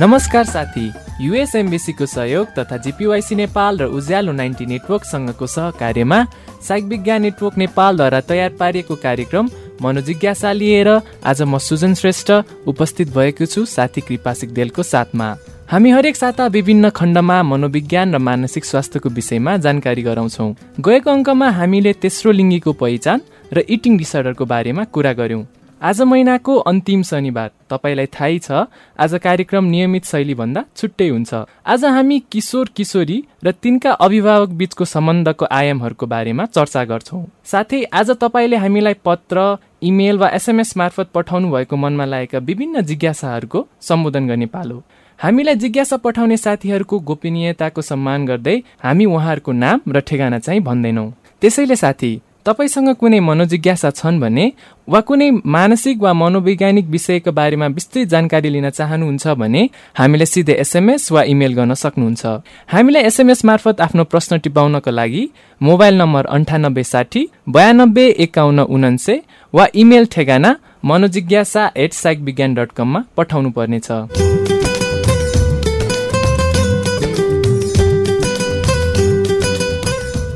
नमस्कार साथी। युएसएमबिसीको सहयोग तथा जिपिवाइसी नेपाल र उज्यालो नाइन्टी नेटवर्कसँगको सहकार्यमा साइक विज्ञान नेटवर्क नेपालद्वारा तयार पारिएको कार्यक्रम मनोजिज्ञासा लिएर आज म सुजन श्रेष्ठ उपस्थित भएको छु साथी कृपा सिक्देलको साथमा। हामी हरेक साता विभिन्न खण्डमा मनोविज्ञान र मानसिक स्वास्थ्यको विषयमा जानकारी गराउँछौँ। गएको अङ्कमा हामीले तेस्रो लिङ्गीको पहिचान र इटिङ डिसअर्डरको बारेमा कुरा गऱ्यौँ। आज महिनाको अन्तिम शनिबार। तपाईँलाई थाहै छ आज कार्यक्रम नियमित शैलीभन्दा छुट्टै हुन्छ। आज हामी किशोर किशोरी र तिनका अभिभावक बीचको सम्बन्धको आयामहरूको बारेमा चर्चा गर्छौँ। साथै आज तपाईँले हामीलाई पत्र इमेल वा एसएमएस मार्फत पठाउनु भएको मनमा लागेका विभिन्न जिज्ञासाहरूको सम्बोधन गर्ने पालो। हामीलाई जिज्ञासा पठाउने साथीहरूको गोपनीयताको सम्मान गर्दै हामी उहाँहरूको नाम र ठेगाना चाहिँ भन्दैनौँ। त्यसैले साथी तपाईँसँग कुनै मनोजिज्ञासा छन् भने वा कुनै मानसिक वा मनोवैज्ञानिक विषयको बारेमा विस्तृत जानकारी लिन चाहनुहुन्छ भने हामीलाई सिधै एसएमएस वा इमेल गर्न सक्नुहुन्छ। हामीलाई एसएमएस मार्फत आफ्नो प्रश्न टिपाउनको लागि मोबाइल नम्बर अन्ठानब्बे साठी बयानब्बे एकाउन्न उनान्से वा इमेल ठेगाना Manojigyasa at psych Vigyan dot कममा पठाउनु पर्नेछ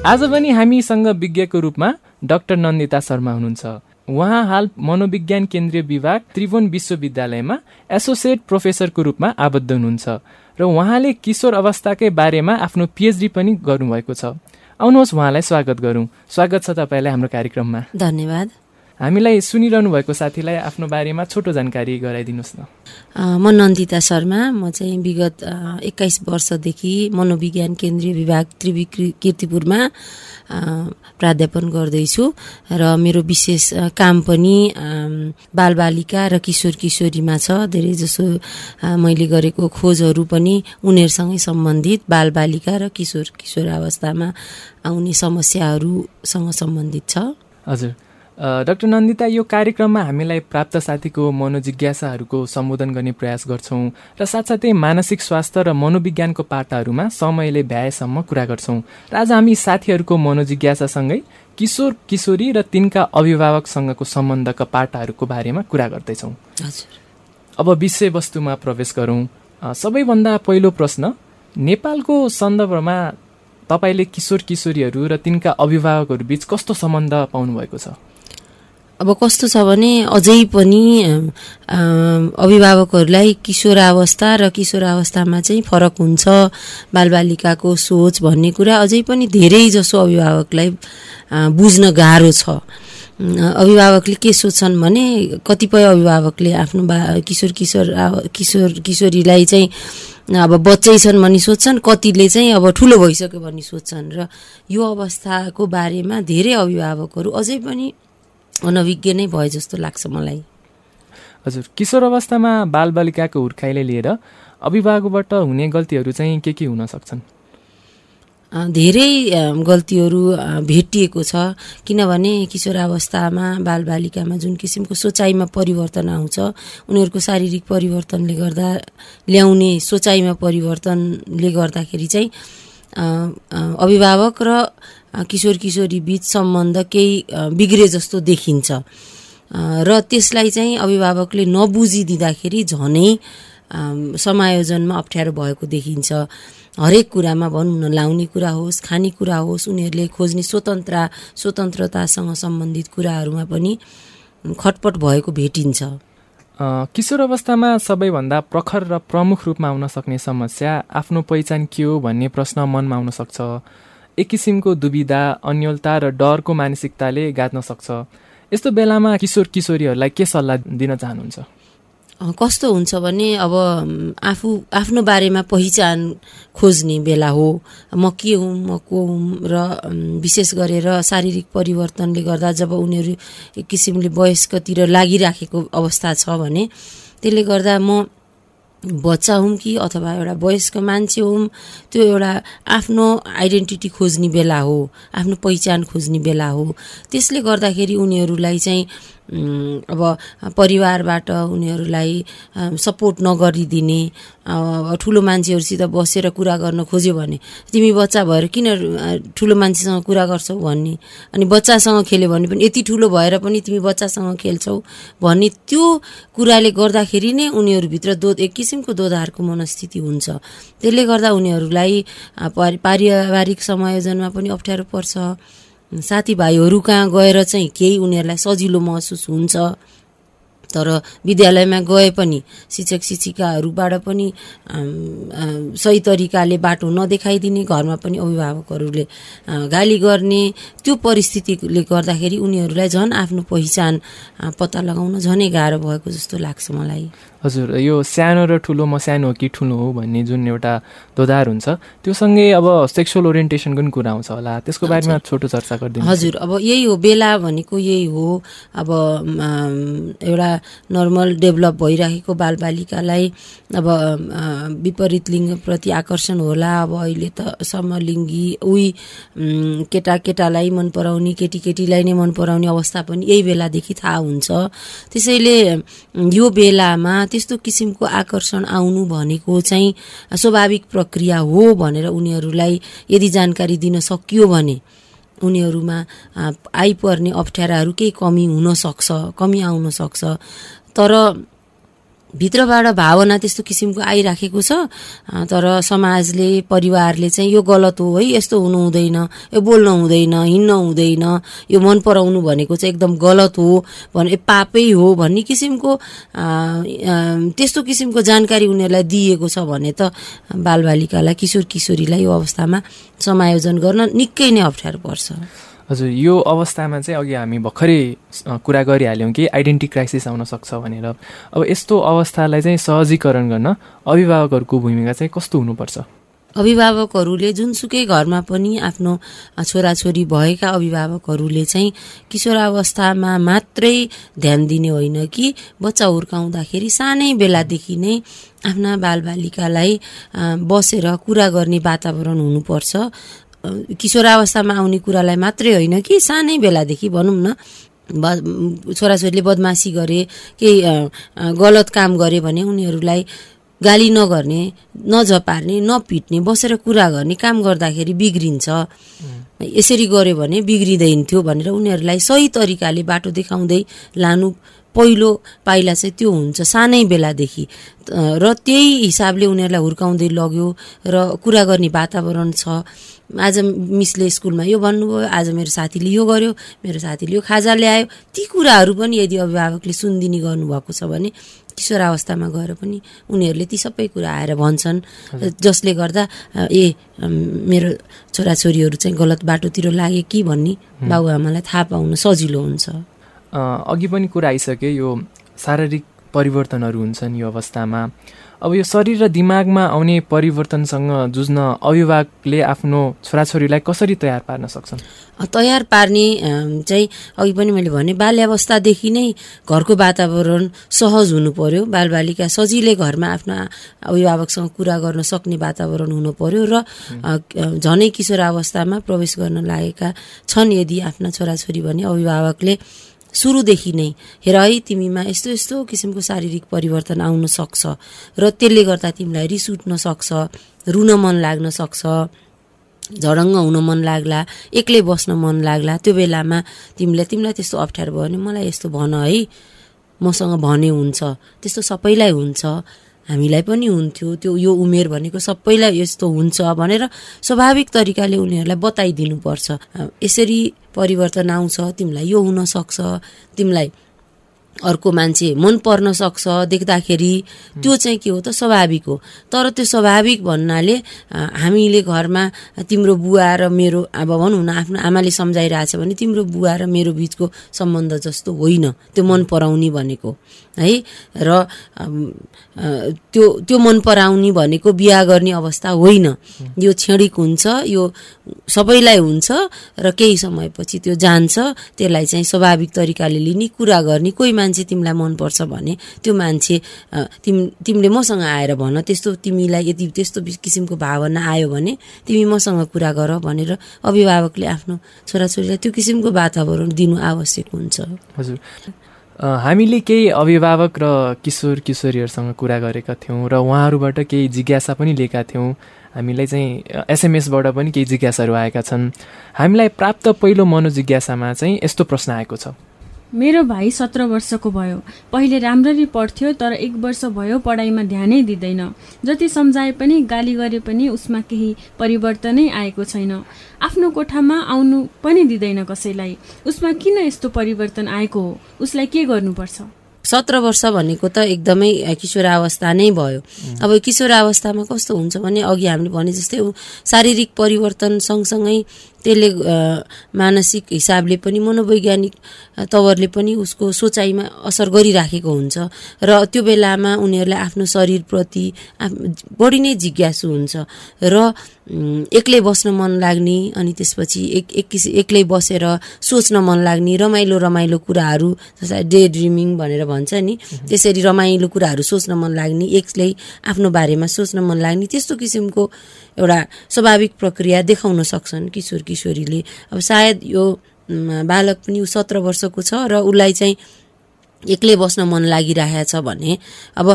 आज पनि हामीसँग विज्ञको रूपमा डाक्टर नन्दिता शर्मा हुनुहुन्छ। उहाँ हाल मनोविज्ञान केन्द्रीय विभाग त्रिभुवन विश्वविद्यालयमा एसोसिएट प्रोफेसरको रूपमा आबद्ध हुनुहुन्छ र उहाँले किशोर अवस्थाकै बारेमा आफ्नो पिएचडी पनि गर्नुभएको छ। आउनुहोस् उहाँलाई स्वागत गरौँ। स्वागत छ तपाईँलाई हाम्रो कार्यक्रममा। धन्यवाद। हामीलाई सुनिरहनु भएको साथीलाई आफ्नो बारेमा छोटो जानकारी गराइदिनुहोस् न। म नन्दिता शर्मा। म चाहिँ विगत एक्काइस वर्षदेखि मनोविज्ञान केन्द्रीय विभाग त्रिवि किर्तिपुरमा प्राध्यापन गर्दैछु र मेरो विशेष काम पनि बालबालिका र किशोर किशोरीमा छ। धेरै जसो मैले गरेको खोजहरू पनि उनीहरूसँगै सम्बन्धित बालबालिका र किशोर किशोर अवस्थामा आउने समस्याहरूसँग सम्बन्धित छ। हजुर। डाक्टर नन्दिता यो कार्यक्रममा हामीलाई प्राप्त साथीको मनोजिज्ञासाहरूको सम्बोधन गर्ने प्रयास गर्छौँ र साथसाथै मानसिक स्वास्थ्य र मनोविज्ञानको पाटाहरूमा समयले भ्याएसम्म कुरा गर्छौँ। र आज हामी साथीहरूको मनोजिज्ञासासँगै किशोर किशोरी र तिनका अभिभावकसँगको सम्बन्धका पाटाहरूको बारेमा कुरा गर्दैछौँ। अब विषयवस्तुमा प्रवेश गरौँ। सबैभन्दा पहिलो प्रश्न नेपालको सन्दर्भमा तपाईँले किशोर किशोरीहरू र तिनका अभिभावकहरू बिच कस्तो सम्बन्ध पाउनुभएको छ? अब कस्तो छ भने अझै पनि अभिभावकहरूलाई किशोरावस्था र किशोरावस्थामा चाहिँ फरक हुन्छ। बालबालिकाको सोच भन्ने कुरा अझै पनि धेरै जसो अभिभावकलाई बुझ्न गाह्रो छ। अभिभावकले के सोच्छन् भने कतिपय अभिभावकले आफ्नो बा किशोर किशोर किशोर किशोरीलाई चाहिँ अब बच्चै छन् भनी सोध्छन् कतिले चाहिँ अब ठुलो भइसक्यो भनी सोध्छन् र यो अवस्थाको बारेमा धेरै अभिभावकहरू अझै पनि अनभिज्ञ नै भयो जस्तो लाग्छ मलाई। हजुर किशोर अवस्थामा बालबालिकाको हुर्काइले लिएर अभिभावकबाट हुने गल्तीहरू चाहिँ के के हुन सक्छन्? धेरै गल्तीहरू भेटिएको छ। किनभने किशोरावस्थामा बालबालिकामा जुन किसिमको सोचाइमा परिवर्तन आउँछ उनीहरूको शारीरिक परिवर्तनले गर्दा ल्याउने सोचाइमा परिवर्तनले गर्दाखेरि चाहिँ अभिभावक र किशोर किशोरी बिच सम्बन्ध केही बिग्रे जस्तो देखिन्छ। र त्यसलाई चाहिँ अभिभावकले नबुझिदिँदाखेरि झनै समायोजनमा अप्ठ्यारो भएको देखिन्छ। हरेक कुरामा भनौँ न लाउने कुरा होस् खानेकुरा होस् उनीहरूले खोज्ने स्वतन्त्र स्वतन्त्रतासँग सम्बन्धित कुराहरूमा पनि खटपट भएको भेटिन्छ। किशोर अवस्थामा सबैभन्दा प्रखर र प्रमुख रूपमा आउन सक्ने समस्या आफ्नो पहिचान के हो भन्ने प्रश्न मनमा आउन सक्छ। एक किसिमको दुविधा अन्यलता र डरको मानसिकताले गाँच्न सक्छ। यस्तो बेलामा किशोर किशोरीहरूलाई के सल्लाह दिन चाहनुहुन्छ? कस्तो हुन्छ भने अब आफू आफ्नो बारेमा पहिचान खोज्ने बेला हो। म के हुँ म को हुँ र विशेष गरेर शारीरिक परिवर्तनले गर्दा जब उनीहरू एक किसिमले वयस्कतिर लागिराखेको अवस्था छ भने त्यसले गर्दा म बच्चा हौँ कि अथवा एउटा वयस्क मान्छे हौँ त्यो एउटा आफ्नो आइडेन्टिटी खोज्ने बेला हो आफ्नो पहिचान खोज्ने बेला हो। त्यसले गर्दाखेरि उनीहरूलाई चाहिँ अब परिवारबाट उनीहरूलाई सपोर्ट नगरिदिने ठुलो मान्छेहरूसित बसेर कुरा गर्न खोज्यो भने तिमी बच्चा भएर किन ठुलो मान्छेसँग कुरा गर्छौ? भन्ने। अनि बच्चासँग खेल्यो भने पनि यति ठुलो भएर पनि तिमी बच्चासँग खेल्छौ? भन्ने त्यो कुराले गर्दाखेरि नै उनीहरूभित्र दो एक किसिमको दोधारको मनस्थिति हुन्छ। त्यसले गर्दा उनीहरूलाई पारिवारिक समायोजनमा पनि अप्ठ्यारो पर्छ। साथीभाइहरू कहाँ गएर चाहिँ केही उनीहरूलाई सजिलो महसुस हुन्छ? तर विद्यालयमा गए पनि शिक्षक शिक्षिकाहरूबाट पनि सही तरिकाले बाटो नदेखाइदिने घरमा पनि अभिभावकहरूले गाली गर्ने त्यो परिस्थितिले गर्दाखेरि उनीहरूलाई झन् आफ्नो पहिचान पत्ता लगाउन झनै गाह्रो भएको जस्तो लाग्छ मलाई। हजुर यो सानो र ठुलो म सानो हो कि ठुलो हो भन्ने जुन एउटा दोधार हुन्छ त्यो सँगै अब सेक्सुअल ओरिएन्टेसनको पनि कुरा आउँछ होला। त्यसको बारेमा छोटो चर्चा गरिदिनु हजुर अब यही हो बेला भनेको यही हो। अब एउटा नर्मल डेभलप भइराखेको बालबालिकालाई अब विपरीत लिङ्गप्रति आकर्षण होला। अब अहिले त समलिङ्गी उही केटा केटालाई मन पराउने केटी केटीलाई नै मन पराउने अवस्था पनि यही बेलादेखि थाहा हुन्छ। त्यसैले यो बेलामा त्यस्तो किसिमको आकर्षण आउनु भनेको चाहिँ स्वाभाविक प्रक्रिया हो भनेर उनीहरूलाई यदि जानकारी दिन सकियो भने उनीहरूमा आइपर्ने अप्ठ्याराहरू केही कमी हुन सक्छ कमी आउन सक्छ। तर भित्रबाट भावना त्यस्तो किसिमको आइराखेको छ। तर समाजले परिवारले चाहिँ यो गलत हो है यस्तो हुनु हुँदैन यो बोल्न हुँदैन हिँड्न हुँदैन यो मन पराउनु भनेको चाहिँ एकदम गलत हो भने पापै हो भन्ने किसिमको त्यस्तो किसिमको जानकारी उनीहरूलाई दिएको छ भने त बालबालिकालाई किशोर किशोरीलाई यो अवस्थामा समायोजन गर्न निकै नै अप्ठ्यारो पर्छ। हजुर यो अवस्थामा चाहिँ अघि हामी भर्खरै कुरा गरिहाल्यौँ कि आइडेन्टी क्राइसिस आउन सक्छ भनेर। अब यस्तो अवस्थालाई चाहिँ सहजीकरण गर्न अभिभावकहरूको भूमिका चाहिँ कस्तो हुनुपर्छ? अभिभावकहरूले जुनसुकै घरमा पनि आफ्नो छोराछोरी भएका अभिभावकहरूले चाहिँ किशोरावस्थामा मात्रै ध्यान दिने होइन कि बच्चा हुर्काउँदाखेरि सानै बेलादेखि नै आफ्ना बालबालिकालाई बसेर कुरा गर्ने वातावरण हुनुपर्छ। किशोरावस्थामा आउने कुरालाई मात्रै होइन कि सानै बेलादेखि भनौँ न छोराछोरीले बदमासी गरे केही गलत काम गरे भने उनीहरूलाई गाली नगर्ने नझपार्ने नपिट्ने बसेर कुरा गर्ने काम गर्दाखेरि बिग्रिन्छ। यसरी गऱ्यो भने बिग्रिँदैन थियो भनेर उनीहरूलाई सही तरिकाले बाटो देखाउँदै लानु पहिलो पाइला चाहिँ त्यो हुन्छ सानै बेलादेखि। र त्यही हिसाबले उनीहरूलाई हुर्काउँदै लग्यो र कुरा गर्ने वातावरण छ। आज मिसले स्कुलमा यो भन्नुभयो आज मेरो साथीले यो गर्यो मेरो साथीले यो खाजा ल्यायो। ती कुराहरू पनि यदि अभिभावकले सुनिदिने गर्नुभएको छ भने किशोरावस्थामा गएर पनि उनीहरूले ती सबै कुरा आएर भन्छन्। जसले गर्दा ए मेरो छोराछोरीहरू चाहिँ गलत बाटोतिर लागे कि भन्ने बाबुआमालाई थाहा पाउन सजिलो हुन्छ। अघि पनि कुरा आइसक्यो यो शारीरिक परिवर्तनहरू हुन्छन् यो अवस्थामा। अब यो शरीर र दिमागमा आउने परिवर्तनसँग जुझ्न अभिभावकले आफ्नो छोराछोरीलाई कसरी तयार पार्न सक्छन्? तयार पार्ने चाहिँ अघि पनि मैले भने बाल्यावस्थादेखि नै घरको वातावरण सहज हुनु पर्यो। बालबालिका सजिलै घरमा आफ्नो अभिभावकसँग कुरा गर्न सक्ने वातावरण हुनु पर्यो र झनै किशोरावस्थामा प्रवेश गर्न लागेका छन् यदि आफ्ना छोराछोरी भने अभिभावकले सुरुदेखि नै हेर है तिमीमा यस्तो यस्तो किसिमको शारीरिक परिवर्तन आउन सक्छ र त्यसले गर्दा तिमीलाई रिस उठ्न सक्छ रुन मन लाग्न सक्छ झडङ्ग हुन मन लाग्ला एक्लै बस्न मन लाग्ला त्यो बेलामा तिमीलाई तिमीलाई त्यस्तो अप्ठ्यारो भयो भने मलाई यस्तो भन है मसँग भने हुन्छ त्यस्तो सबैलाई हुन्छ। हामीलाई पनि हुन्थ्यो। त्यो यो उमेर भनेको सबैलाई यस्तो हुन्छ भनेर स्वाभाविक तरिकाले उनीहरूलाई बताइदिनुपर्छ। यसरी परिवर्तन आउँछ तिमीलाई यो हुनसक्छ तिमीलाई अर्को मान्छे मन पर्न सक्छ देख्दाखेरि त्यो चाहिँ के हो त स्वाभाविक हो। तर त्यो स्वाभाविक भन्नाले हामीले घरमा तिम्रो बुवा र मेरो अब भनौँ न आफ्नो आमाले सम्झाइरहेछ भने तिम्रो बुवा र मेरो बिचको सम्बन्ध जस्तो होइन। त्यो मन पराउने भनेको। है? र त्यो त्यो मन पराउने भनेको बिहा गर्ने अवस्था होइन। यो क्षणिक हुन्छ यो सबैलाई हुन्छ र केही समयपछि त्यो जान्छ। त्यसलाई चाहिँ स्वाभाविक तरिकाले लिने कुरा गर्ने कोही मान्छे तिमीलाई मनपर्छ भने त्यो मान्छे तिम तिमीले मसँग आएर भन त्यस्तो तिमीलाई यदि त्यस्तो किसिमको भावना आयो भने तिमी मसँग कुरा गर भनेर अभिभावकले आफ्नो छोराछोरीलाई त्यो किसिमको वातावरण दिनु आवश्यक हुन्छ। हजुर। हामीले केही अभिभावक र किशोर किशोरीहरूसँग कुरा गरेका थियौँ र उहाँहरूबाट केही जिज्ञासा पनि लिएका थियौँ। हामीलाई चाहिँ एसएमएसबाट पनि केही जिज्ञासाहरू आएका छन्। हामीलाई प्राप्त पहिलो मनोजिज्ञासामा चाहिँ यस्तो प्रश्न आएको छ। मेरो भाइ सत्र वर्षको भयो। पहिले राम्ररी पढ्थ्यो तर एक वर्ष भयो पढाइमा ध्यानै दिँदैन। जति सम्झाए पनि गाली गरे पनि उसमा केही परिवर्तनै आएको छैन। आफ्नो कोठामा आउनु पनि दिँदैन कसैलाई। उसमा किन यस्तो परिवर्तन आएको हो? उसलाई के गर्नुपर्छ? सत्र वर्ष भनेको त एकदमै किशोरावस्था नै भयो। अब किशोरावस्थामा कस्तो हुन्छ भने अघि हामीले भने जस्तै शारीरिक परिवर्तन सँगसँगै त्यसले मानसिक हिसाबले पनि मनोवैज्ञानिक तवरले पनि उसको सोचाइमा असर गरिराखेको हुन्छ र त्यो बेलामा उनीहरूलाई आफ्नो शरीरप्रति बढी नै जिज्ञासु हुन्छ र एक्लै बस्न मन लाग्ने अनि त्यसपछि एक एक किसिम एक्लै बसेर सोच्न मन लाग्ने रमाइलो रमाइलो कुराहरू जस्तै डे ड्रिमिङ भनेर भन्छ नि त्यसरी रमाइलो कुराहरू सोच्न मन लाग्ने एक्लै आफ्नो बारेमा सोच्न मन लाग्ने त्यस्तो किसिमको एउटा स्वाभाविक प्रक्रिया देखाउन सक्छन् किशोर किशोरीले। अब सायद यो बालक पनि ऊ सत्र वर्षको छ र उसलाई चाहिँ एक्लै बस्न मन लागिरहेछ भने अब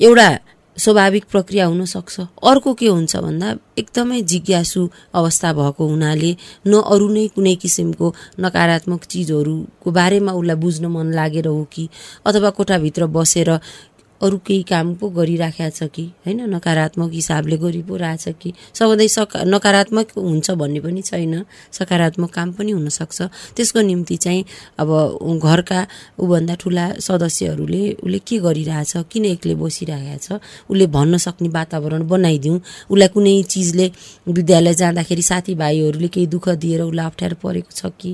एउटा स्वाभाविक प्रक्रिया हुनसक्छ। अर्को के हुन्छ भन्दा एकदमै जिज्ञासु अवस्था भएको हुनाले न अरू नै कुनै किसिमको नकारात्मक चिजहरूको बारेमा उसलाई बुझ्न मन लागेर हो कि? अथवा कोठाभित्र बसेर अरू केही काम पो गरिराखेको छ कि? होइन नकारात्मक हिसाबले गरि पो रहेछ कि? सधैँ सका नकारात्मक हुन्छ भन्ने पनि छैन। सकारात्मक काम पनि हुनसक्छ। त्यसको निम्ति चाहिँ अब घरका ऊभन्दा ठुला सदस्यहरूले उसले के गरिरहेछ किन एक्लै बसिरहेको छ? उसले भन्न सक्ने वातावरण बनाइदिउँ। उसलाई कुनै चिजले विद्यालय जाँदाखेरि साथीभाइहरूले केही दुःख दिएर उसलाई अप्ठ्यारो परेको छ कि?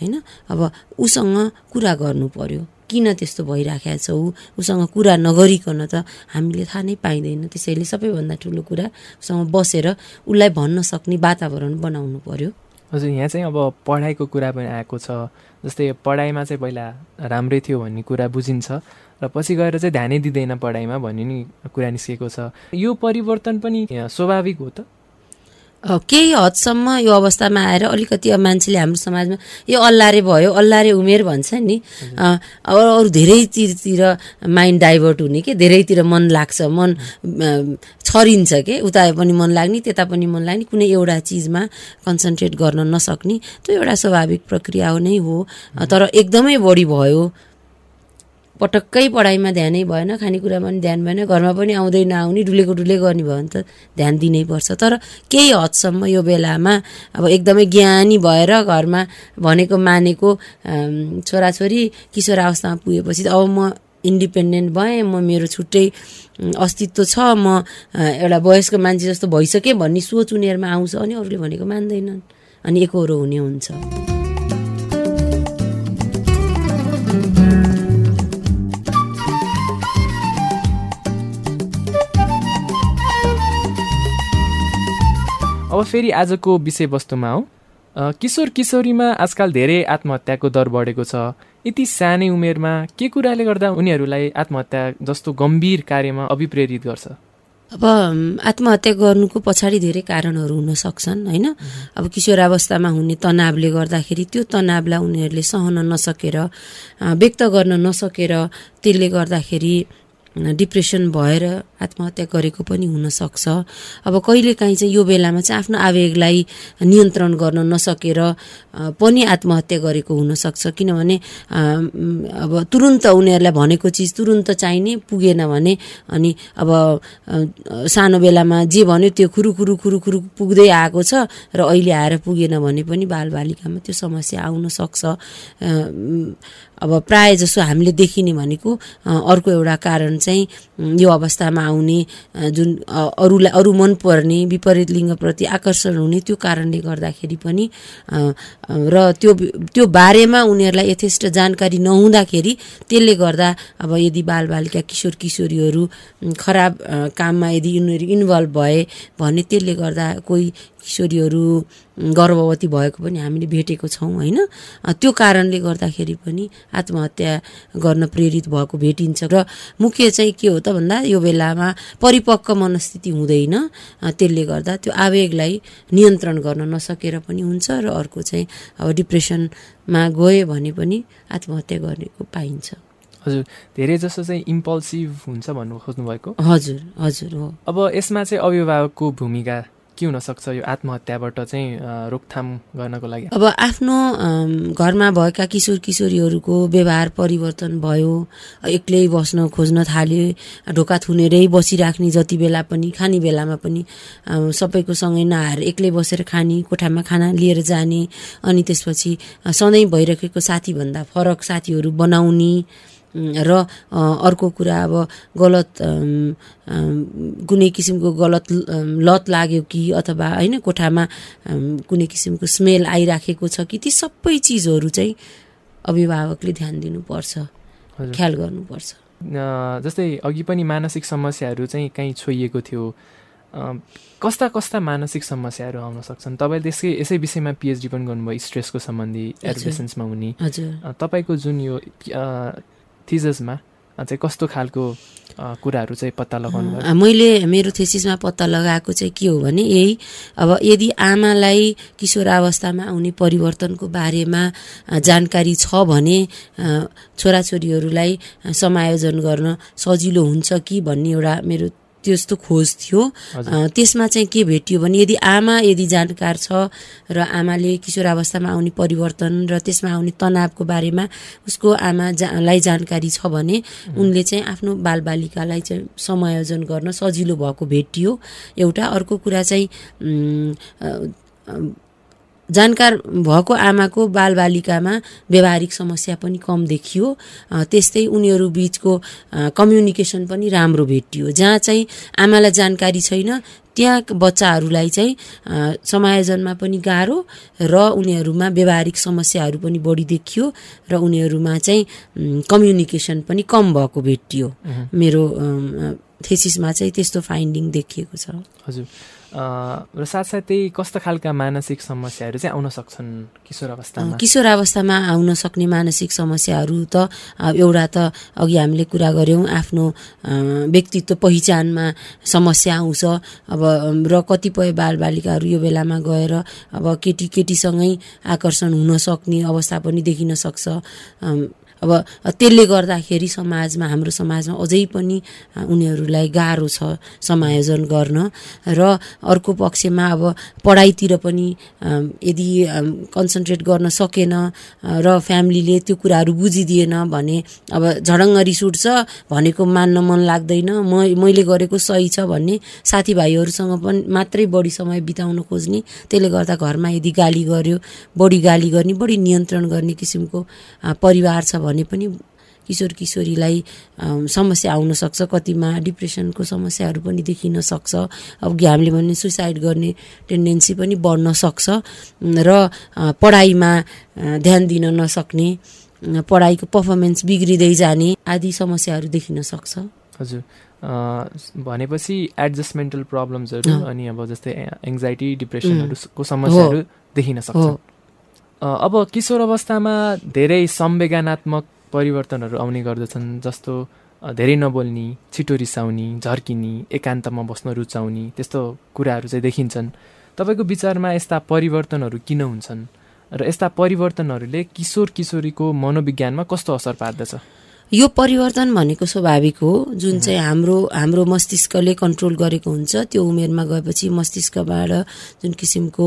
होइन अब उसँग कुरा गर्नु पर्यो। किन त्यस्तो भइराखेको छौ? उसँग कुरा नगरिकन त हामीले थाहा नै पाइँदैन। त्यसैले सबैभन्दा ठुलो कुरा उसँग बसेर उसलाई भन्न सक्ने वातावरण बनाउनु पर्यो। हजुर यहाँ चाहिँ अब पढाइको कुरा पनि आएको छ। जस्तै पढाइमा चाहिँ पहिला राम्रै थियो भन्ने कुरा बुझिन्छ र पछि गएर चाहिँ ध्यानै दिँदैन पढाइमा भन्ने नि कुरा निस्केको छ। यो परिवर्तन पनि स्वाभाविक हो त? केही हदसम्म यो अवस्थामा आएर अलिकति अब मान्छेले हाम्रो समाजमा यो अल्लारे भयो अल्लारे उमेर भन्छ नि। अरू धेरैतिर माइन्ड डाइभर्ट हुने के? धेरैतिर मन लाग्छ मन छरिन्छ के? उता पनि मन लाग्ने त्यता पनि मन लाग्ने कुनै एउटा चिजमा कन्सन्ट्रेट गर्न नसक्ने त्यो एउटा स्वाभाविक प्रक्रिया नै हो। तर एकदमै बढी भयो। पटक्कै पढाइमा ध्यानै भएन खानेकुरामा पनि ध्यान भएन घरमा पनि आउँदै नआउने डुलेको डुले गर्ने भयो भने त ध्यान दिनै पर्छ। तर केही हदसम्म यो बेलामा अब एकदमै ज्ञानी भएर घरमा भनेको मानेको छोराछोरी किशोर अवस्थामा पुगेपछि अब म इन्डिपेन्डेन्ट भएँ म मेरो छुट्टै अस्तित्व छ म एउटा वयस्क मान्छे जस्तो भइसकेँ भन्ने सोच उनीहरूमा आउँछ अनि अरूले भनेको मान्दैनन् अनि एकहोरो हुने हुन्छ। अब फेरि आजको विषयवस्तुमा हौ। किशोर किशोरीमा आजकल धेरै आत्महत्याको दर बढेको छ। यति सानै उमेरमा के कुराले गर्दा उनीहरूलाई आत्महत्या जस्तो गम्भीर कार्यमा अभिप्रेरित गर्छ? अब आत्महत्या गर्नुको पछाडि धेरै कारणहरू हुन सक्छन् होइन? अब किशोरावस्थामा हुने तनावले गर्दाखेरि त्यो तनावलाई उनीहरूले सहन नसकेर व्यक्त गर्न नसकेर त्यसले गर्दाखेरि डिप्रेसन भएर आत्महत्या गरेको पनि हुनसक्छ अब कहिलेकाहीँ चाहिँ यो बेलामा चाहिँ आफ्नो आवेगलाई नियन्त्रण गर्न नसकेर पनि आत्महत्या गरेको हुनसक्छ किनभने अब तुरुन्त उनीहरूलाई भनेको चिज तुरुन्त चाहिने पुगेन भने अनि अब सानो बेलामा जे भन्यो त्यो खुरु खुरु खुरु खुरु पुग्दै आएको छ र अहिले आएर पुगेन भने पनि बालबालिकामा त्यो समस्या आउन सक्छ। अब प्रायः जसो हामीले देखिने भनेको अर्को एउटा कारण चाहिँ यो अवस्थामा आउने जुन अरूलाई अरू मनपर्ने विपरीत लिङ्गप्रति आकर्षण हुने त्यो कारणले गर्दाखेरि पनि र त्यो त्यो बारेमा उनीहरूलाई यथेष्ट जानकारी नहुँदाखेरि त्यसले गर्दा अब यदि बालबालिका किशोर किशोरीहरू खराब काममा यदि उनीहरू इन्भल्भ भए भने त्यसले गर्दा कोही किशोरीहरू गर्भवती भएको पनि हामीले भेटेको छौँ होइन? त्यो कारणले गर्दाखेरि पनि आत्महत्या गर्न प्रेरित भएको भेटिन्छ। र मुख्य चाहिँ के हो त भन्दा यो बेलामा परिपक्व मनस्थिति हुँदैन। त्यसले गर्दा त्यो आवेगलाई नियन्त्रण गर्न नसकेर पनि हुन्छ र अर्को चाहिँ अब डिप्रेसनमा गयो भने पनि आत्महत्या गरेको पाइन्छ। हजुर धेरै जसो चाहिँ इम्पल्सिभ हुन्छ भन्नु खोज्नुभएको? हजुर हजुर हो। अब यसमा चाहिँ अभिभावकको भूमिका के हुनसक्छ यो आत्महत्याबाट चाहिँ रोकथाम गर्नको लागि? अब आफ्नो घरमा भएका किशोर किशोरीहरूको व्यवहार परिवर्तन भयो एक्लै बस्न खोज्न थाले ढोका थुनेरै बसिराख्ने जति बेला पनि खाने बेलामा पनि सबैको सँगै नहाएर एक्लै बसेर खाने कोठामा खाना लिएर जाने अनि त्यसपछि सधैँ भइरहेको साथीभन्दा फरक साथीहरू बनाउने र अर्को कुरा अब गलत कुनै किसिमको गलत लत लाग्यो कि अथवा होइन कोठामा कुनै किसिमको स्मेल आइराखेको छ कि ती सबै चिजहरू चाहिँ अभिभावकले ध्यान दिनुपर्छ ख्याल गर्नुपर्छ। जस्तै अघि पनि मानसिक समस्याहरू चाहिँ कहीँ छोइएको थियो। कस्ता कस्ता मानसिक समस्याहरू आउन सक्छन्? तपाईँ त्यसकै यसै विषयमा पिएचडी पनि गर्नुभयो स्ट्रेसको सम्बन्धी एडमिसन्समा हुने। तपाईँको जुन यो थिजसमा चाहिँ कस्तो खालको कुराहरू चाहिँ पत्ता लगाउनु मैले मेरो थेसिसमा पत्ता लगाएको चाहिँ के हो भने यही अब यदि आमालाई किशोर अवस्थामा आउने परिवर्तनको बारेमा जानकारी छ भने छोराछोरीहरूलाई समायोजन गर्न सजिलो हुन्छ कि भन्ने एउटा मेरो त्यस्तो खोज थियो। त्यसमा चाहिँ के भेटियो भने यदि आमा यदि जानकार छ र आमाले किशोर अवस्थामा आउने परिवर्तन र त्यसमा आउने तनावको बारेमा उसको आमालाई जानकारी छ भने उनले चाहिँ आफ्नो बालबालिकालाई चाहिँ समायोजन गर्न सजिलो भएको भेटियो। एउटा अर्को कुरा चाहिँ जानकार भएको आमाको बालबालिकामा व्यवहारिक समस्या पनि कम देखियो। त्यस्तै उनीहरू बिचको कम्युनिकेसन पनि राम्रो भेटियो। जहाँ चाहिँ आमालाई जानकारी छैन त्यहाँ बच्चाहरूलाई चाहिँ समायोजनमा पनि गाह्रो र उनीहरूमा व्यवहारिक समस्याहरू पनि बढी देखियो र उनीहरूमा चाहिँ कम्युनिकेसन पनि कम भएको भेटियो। मेरो थेसिसमा चाहिँ त्यस्तो फाइन्डिङ देखिएको छ। हजुर। र साथसाथै कस्तो खालका मानसिक समस्याहरू चाहिँ आउन सक्छन् किशोर अवस्थामा किशोर अवस्थामा आउन सक्ने मानसिक समस्याहरू त एउटा त अघि हामीले कुरा गऱ्यौँ आफ्नो व्यक्तित्व पहिचानमा समस्या आउँछ। अब र कतिपय बालबालिकाहरू यो बेलामा गएर अब केटी केटीसँगै आकर्षण हुन सक्ने अवस्था पनि देखिन सक्छ। अब त्यसले गर्दाखेरि समाजमा हाम्रो समाजमा अझै पनि उनीहरूलाई गाह्रो छ समायोजन गर्न र अर्को पक्षमा अब पढाइतिर पनि यदि कन्सन्ट्रेट गर्न सकेन र फ्यामिलीले त्यो कुराहरू बुझिदिएन भने अब झडङ्ग रिस उठ्छ भनेको मान्न मन लाग्दैन। म मैले गरेको सही छ भन्ने साथीभाइहरूसँग पनि मात्रै बढी समय बिताउन खोज्ने त्यसले गर्दा घरमा यदि गाली गर्यो बढी गाली गर्ने बढी नियन्त्रण गर्ने किसिमको परिवार छ भने पनि किशोर किशोरीलाई समस्या आउन सक्छ कतिमा डिप्रेसनको समस्याहरू पनि देखिन सक्छ। अब हामीले भने सुसाइड गर्ने टेन्डेन्सी पनि बढ्न सक्छ। र पढाइमा ध्यान दिन नसक्ने पढाइको पर्फर्मेन्स बिग्रिँदै जाने आदि समस्याहरू देखिन सक्छ। हजुर। भनेपछि एडजस्टमेन्टल प्रब्लम्सहरू अनि अब जस्तै एङ्जाइटी डिप्रेसनहरूको समस्याहरू देखिन सक्छ। अब किशोर अवस्थामा धेरै संवेदनात्मक परिवर्तनहरू आउने गर्दछन् जस्तो धेरै नबोल्ने छिटो रिसाउने झर्किने एकान्तमा बस्न रुचाउने त्यस्तो कुराहरू चाहिँ देखिन्छन्। तपाईँको विचारमा यस्ता परिवर्तनहरू किन हुन्छन्? र यस्ता परिवर्तनहरूले किशोर किशोरीको मनोविज्ञानमा कस्तो असर पार्दछ? यो परिवर्तन भनेको स्वाभाविक हो। जुन चाहिँ हाम्रो हाम्रो मस्तिष्कले कन्ट्रोल गरेको हुन्छ त्यो उमेरमा गएपछि मस्तिष्कबाट जुन किसिमको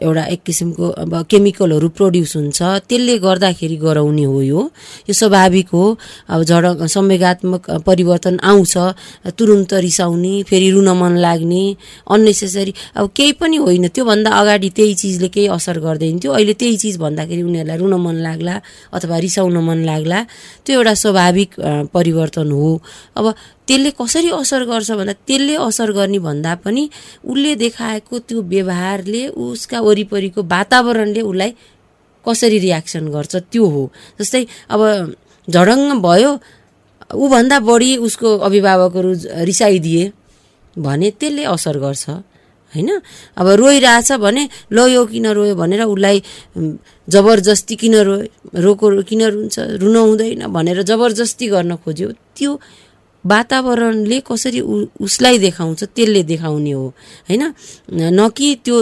एउटा एक किसिमको अब केमिकलहरू प्रड्युस हुन्छ त्यसले गर्दाखेरि गराउने हो यो। यो स्वाभाविक हो। अब झड संवेगात्मक परिवर्तन आउँछ तुरुन्त रिसाउने फेरि रुन मन लाग्ने अन्नेसेसरी अब केही पनि होइन त्योभन्दा अगाडि त्यही चिजले केही असर गर्दैन थियो। अहिले त्यही चिज भन्दाखेरि उनीहरूलाई रुन मन लाग्ला अथवा रिसाउन मन लाग्ला। त्यो एउटा स्वाभाविक परिवर्तन हो। अब त्यसले कसरी असर गर्छ भन्दा त्यसले असर गर्ने भन्दा पनि उसले देखाएको त्यो व्यवहारले उसका वरिपरिको वातावरणले उसलाई कसरी रियाक्सन गर्छ त्यो हो। जस्तै अब झडङ्ग भयो ऊभन्दा बढी उसको अभिभावकहरू रिसाइदिए भने त्यसले असर गर्छ। होइन? अब रोइरहेछ भने ल यो किन रोयो? भनेर उसलाई जबरजस्ती किन रोयो रोको किन रुन्छ रुन हुँदैन भनेर जबरजस्ती गर्न खोज्यो। त्यो वातावरणले कसरी उ उसलाई देखाउँछ त्यसले देखाउने हो होइन? न कि त्यो